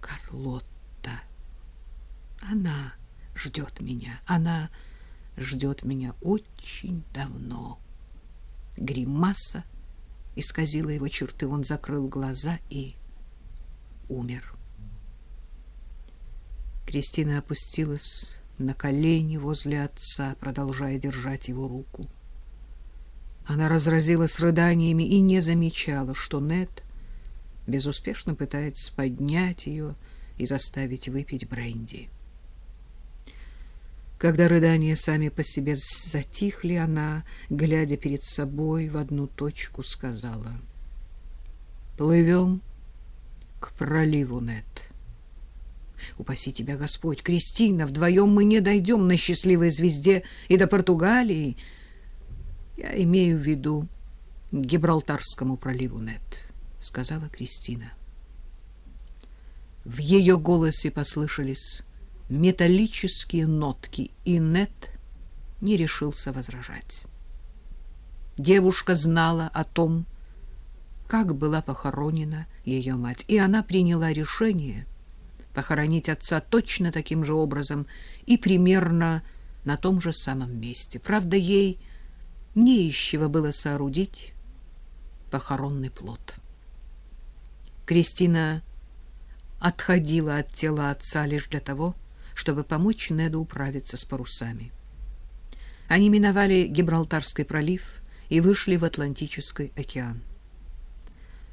Карлотта. Она ждет меня. Она ждет меня очень давно. Гримаса исказила его черты. Он закрыл глаза и умер. Кристина опустилась на колени возле отца, продолжая держать его руку. Она разразилась рыданиями и не замечала, что Нед безуспешно пытается поднять ее и заставить выпить бренди. Когда рыдания сами по себе затихли, она, глядя перед собой в одну точку, сказала «Плывем к проливу, Нет. Упаси тебя, Господь, Кристина, вдвоем мы не дойдем на счастливой звезде и до Португалии. Я имею в виду Гибралтарскому проливу, Нет», — сказала Кристина. В ее голосе послышались металлические нотки, и Нет не решился возражать. Девушка знала о том, как была похоронена ее мать, и она приняла решение похоронить отца точно таким же образом и примерно на том же самом месте. Правда, ей не было соорудить похоронный плод. Кристина отходила от тела отца лишь для того, чтобы помочь Неду управиться с парусами. Они миновали Гибралтарский пролив и вышли в Атлантический океан.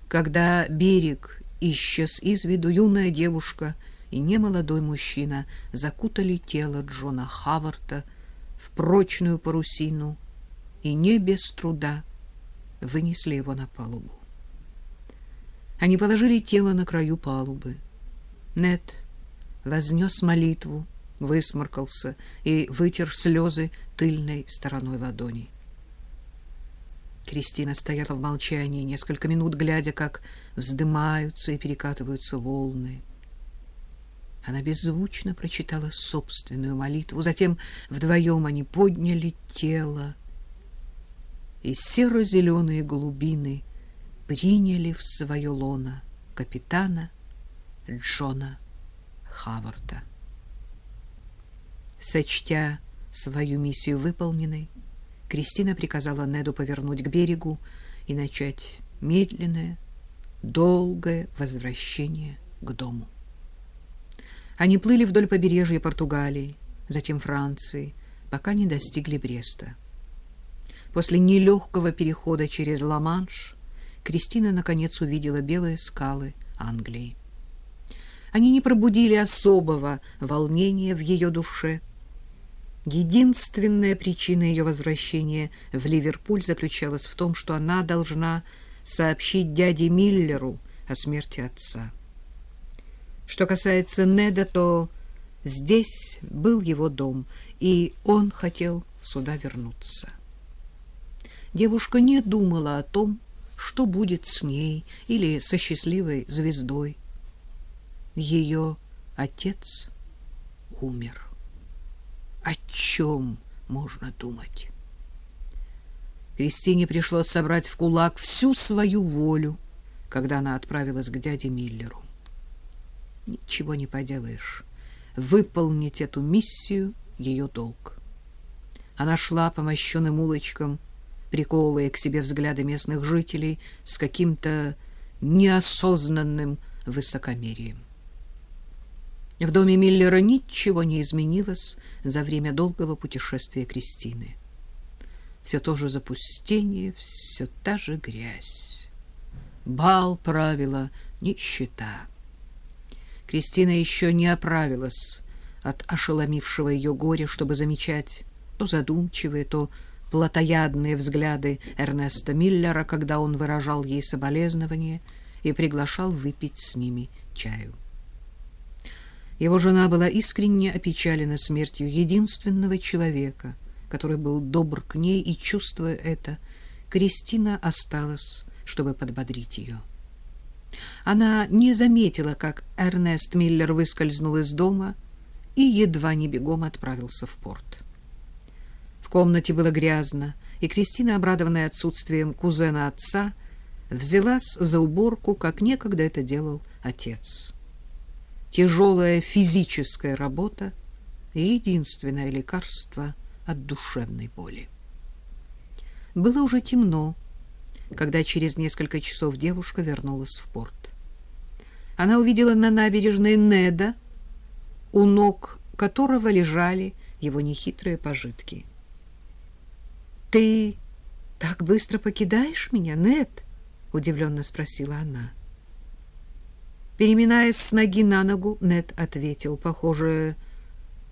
Когда берег исчез из виду, юная девушка и немолодой мужчина закутали тело Джона Хаварта в прочную парусину и не без труда вынесли его на палубу. Они положили тело на краю палубы. Нед вознес молитву, высморкался и вытер слезы тыльной стороной ладони. Кристина стояла в молчании несколько минут, глядя, как вздымаются и перекатываются волны. Она беззвучно прочитала собственную молитву. Затем вдвоем они подняли тело, и серо-зеленые глубины приняли в свое лоно капитана Джона Хаварда. Сочтя свою миссию выполненной, Кристина приказала Неду повернуть к берегу и начать медленное, долгое возвращение к дому. Они плыли вдоль побережья Португалии, затем Франции, пока не достигли Бреста. После нелегкого перехода через Ла-Манш Кристина наконец увидела белые скалы Англии. Они не пробудили особого волнения в ее душе. Единственная причина ее возвращения в Ливерпуль заключалась в том, что она должна сообщить дяде Миллеру о смерти отца. Что касается Неда, то здесь был его дом, и он хотел сюда вернуться. Девушка не думала о том, что будет с ней или со счастливой звездой ее отец умер. О чем можно думать? Кристине пришлось собрать в кулак всю свою волю, когда она отправилась к дяде Миллеру. Ничего не поделаешь. Выполнить эту миссию — ее долг. Она шла по мощенным улочкам, приковывая к себе взгляды местных жителей с каким-то неосознанным высокомерием. В доме Миллера ничего не изменилось за время долгого путешествия Кристины. Все то же запустение, все та же грязь. Бал правила нищета. Кристина еще не оправилась от ошеломившего ее горя, чтобы замечать то задумчивые, то плотоядные взгляды Эрнеста Миллера, когда он выражал ей соболезнования и приглашал выпить с ними чаю. Его жена была искренне опечалена смертью единственного человека, который был добр к ней, и, чувствуя это, Кристина осталась, чтобы подбодрить ее. Она не заметила, как Эрнест Миллер выскользнул из дома и едва не бегом отправился в порт. Комнате было грязно, и Кристина, обрадованная отсутствием кузена отца, взялась за уборку, как некогда это делал отец. тяжелая физическая работа — единственное лекарство от душевной боли. Было уже темно, когда через несколько часов девушка вернулась в порт. Она увидела на набережной Неда, у ног которого лежали его нехитрые пожитки. «Ты так быстро покидаешь меня, Нед?» — удивленно спросила она. Переминаясь с ноги на ногу, Нед ответил, «Похоже,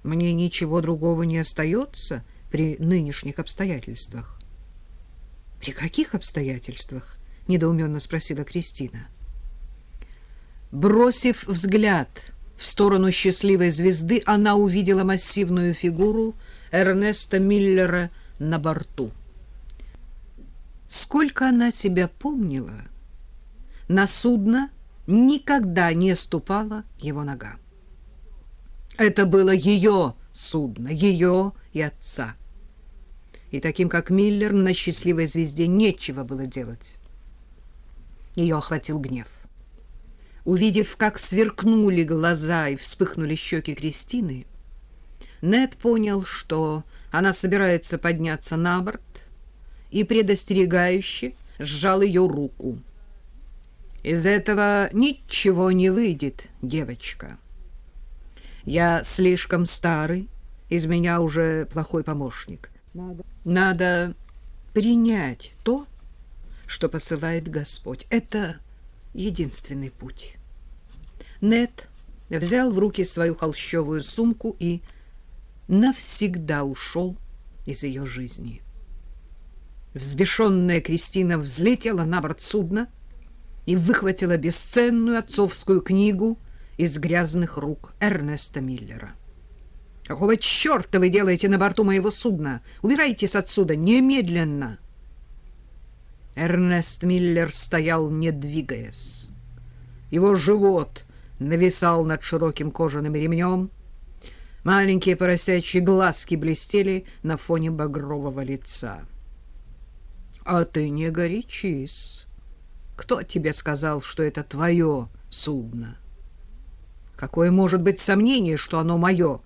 мне ничего другого не остается при нынешних обстоятельствах». «При каких обстоятельствах?» — недоуменно спросила Кристина. Бросив взгляд в сторону счастливой звезды, она увидела массивную фигуру Эрнеста Миллера на борту. Сколько она себя помнила, на судно никогда не ступала его нога. Это было ее судно, ее и отца. И таким, как Миллер, на счастливой звезде нечего было делать. Ее охватил гнев. Увидев, как сверкнули глаза и вспыхнули щеки Кристины, Нед понял, что она собирается подняться на борт и предостерегающе сжал ее руку. Из этого ничего не выйдет, девочка. Я слишком старый, из меня уже плохой помощник. Надо, принять то, что посылает Господь. Это единственный путь. Нет взял в руки свою холщовую сумку и навсегда ушел из ее жизни. Взбешенная Кристина взлетела на борт судна, и выхватила бесценную отцовскую книгу из грязных рук Эрнеста Миллера. «Какого черта вы делаете на борту моего судна? Убирайтесь отсюда немедленно!» Эрнест Миллер стоял, не двигаясь. Его живот нависал над широким кожаным ремнем. Маленькие поросячьи глазки блестели на фоне багрового лица. — А ты не горячись, кто тебе сказал, что это твое судно? Какое может быть сомнение, что оно мое?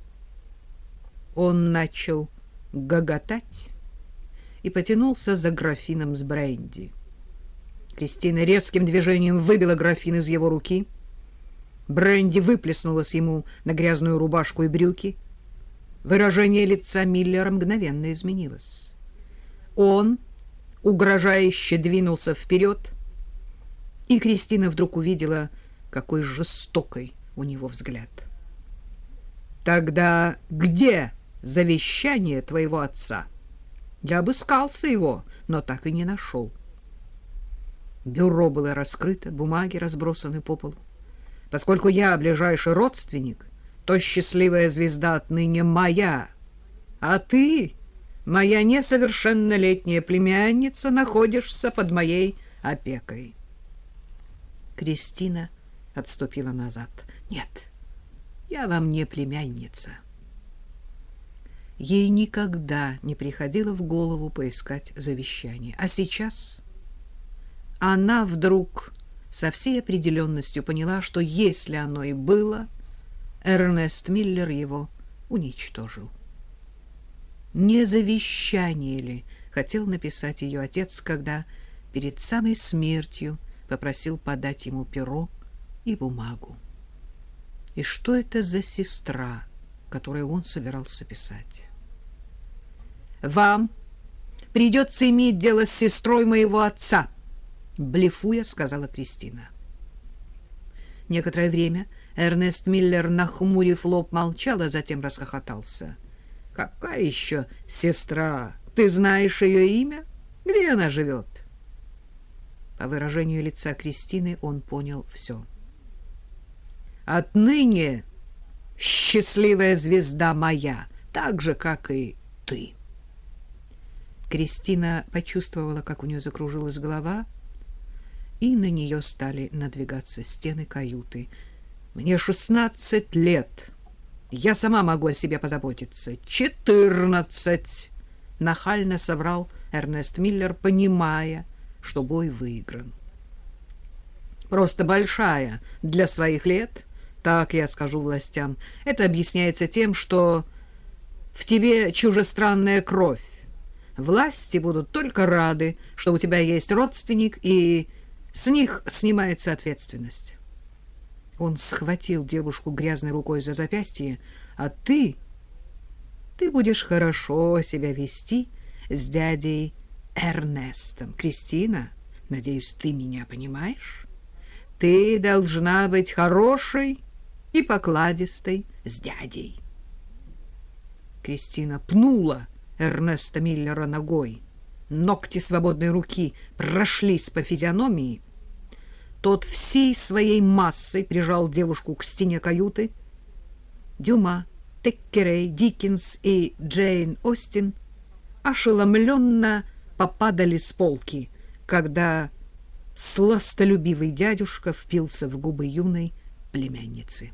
Он начал гоготать и потянулся за графином с бренди. Кристина резким движением выбила графин из его руки. Бренди выплеснулась ему на грязную рубашку и брюки. Выражение лица Миллера мгновенно изменилось. Он угрожающе двинулся вперед, и Кристина вдруг увидела, какой жестокой у него взгляд. «Тогда где завещание твоего отца?» Я обыскался его, но так и не нашел. Бюро было раскрыто, бумаги разбросаны по полу. Поскольку я ближайший родственник, то счастливая звезда отныне моя, а ты, моя несовершеннолетняя племянница, находишься под моей опекой. Кристина отступила назад. «Нет, я вам не племянница». Ей никогда не приходило в голову поискать завещание. А сейчас она вдруг со всей определенностью поняла, что если оно и было, Эрнест Миллер его уничтожил. Не завещание ли хотел написать ее отец, когда перед самой смертью попросил подать ему перо и бумагу. И что это за сестра, которую он собирался писать? «Вам придется иметь дело с сестрой моего отца», — блефуя сказала Кристина. Некоторое время Эрнест Миллер, нахмурив лоб, молчал, а затем расхохотался. «Какая еще сестра? Ты знаешь ее имя? Где она живет?» По выражению лица Кристины он понял все. «Отныне счастливая звезда моя, так же, как и ты». Кристина почувствовала, как у нее закружилась голова, и на нее стали надвигаться стены каюты. «Мне шестнадцать лет. Я сама могу о себе позаботиться. Четырнадцать!» Нахально соврал Эрнест Миллер, понимая, что бой выигран. Просто большая для своих лет Так я скажу властям. Это объясняется тем, что в тебе чужестранная кровь. Власти будут только рады, что у тебя есть родственник, и с них снимается ответственность. Он схватил девушку грязной рукой за запястье. А ты... Ты будешь хорошо себя вести с дядей Эрнестом. Кристина, надеюсь, ты меня понимаешь? Ты должна быть хорошей и покладистой с дядей. Кристина пнула Эрнеста Миллера ногой. Ногти свободной руки прошлись по физиономии. Тот всей своей массой прижал девушку к стене каюты. Дюма, Теккерей, Диккенс и Джейн Остин ошеломленно попадали с полки, когда сластолюбивый дядюшка впился в губы юной племянницы.